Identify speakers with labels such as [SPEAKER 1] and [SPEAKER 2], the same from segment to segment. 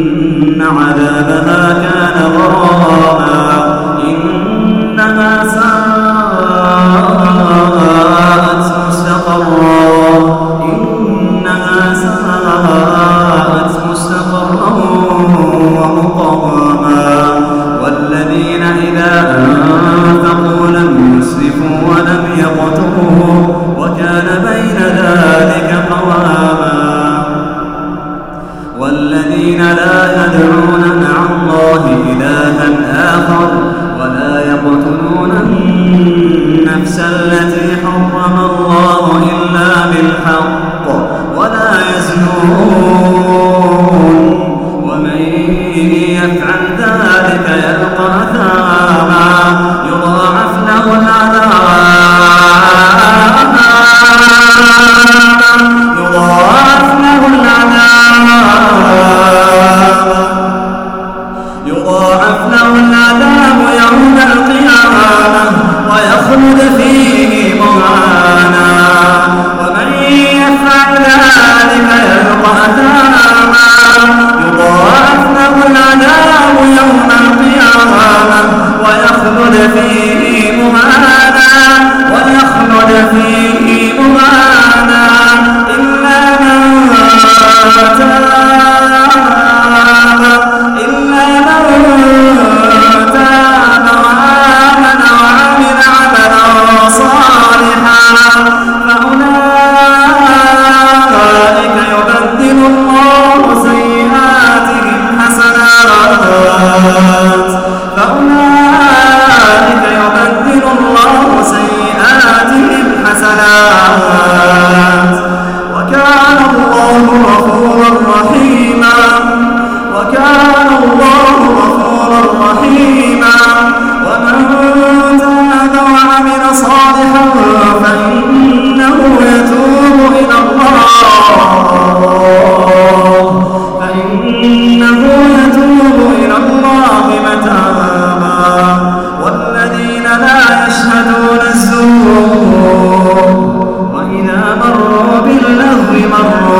[SPEAKER 1] إن عذاب أرسلنا Amen. الرحيم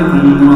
[SPEAKER 1] أنتم